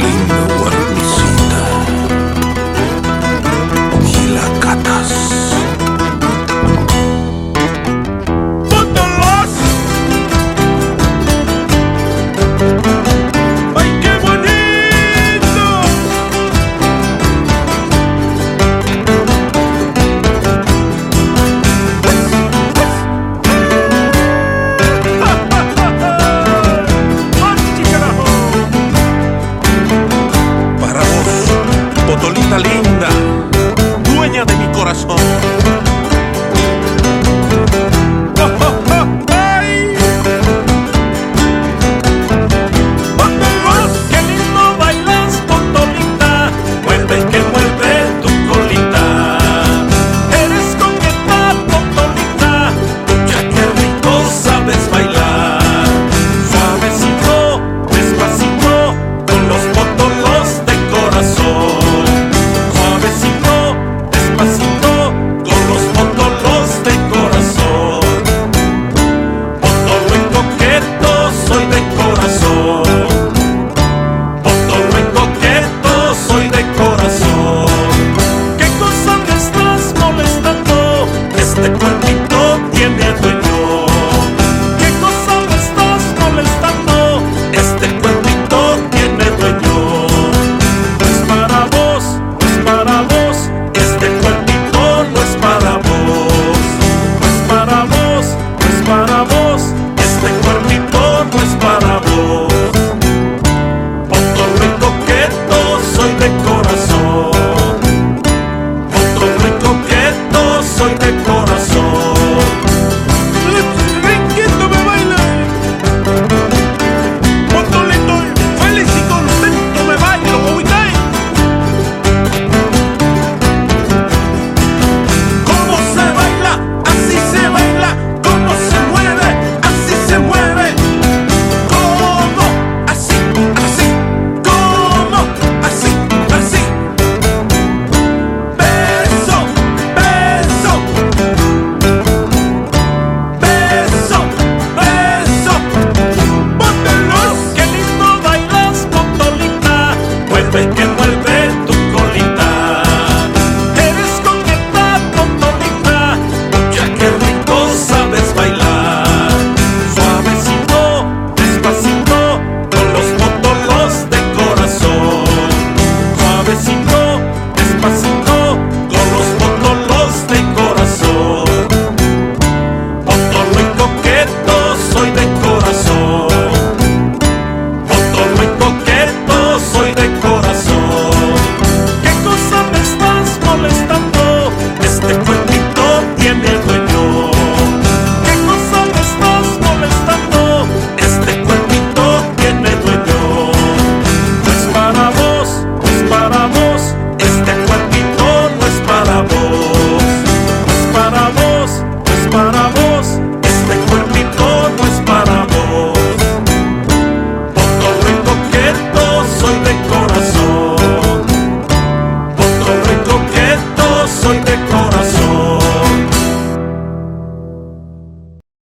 linda y la Catas.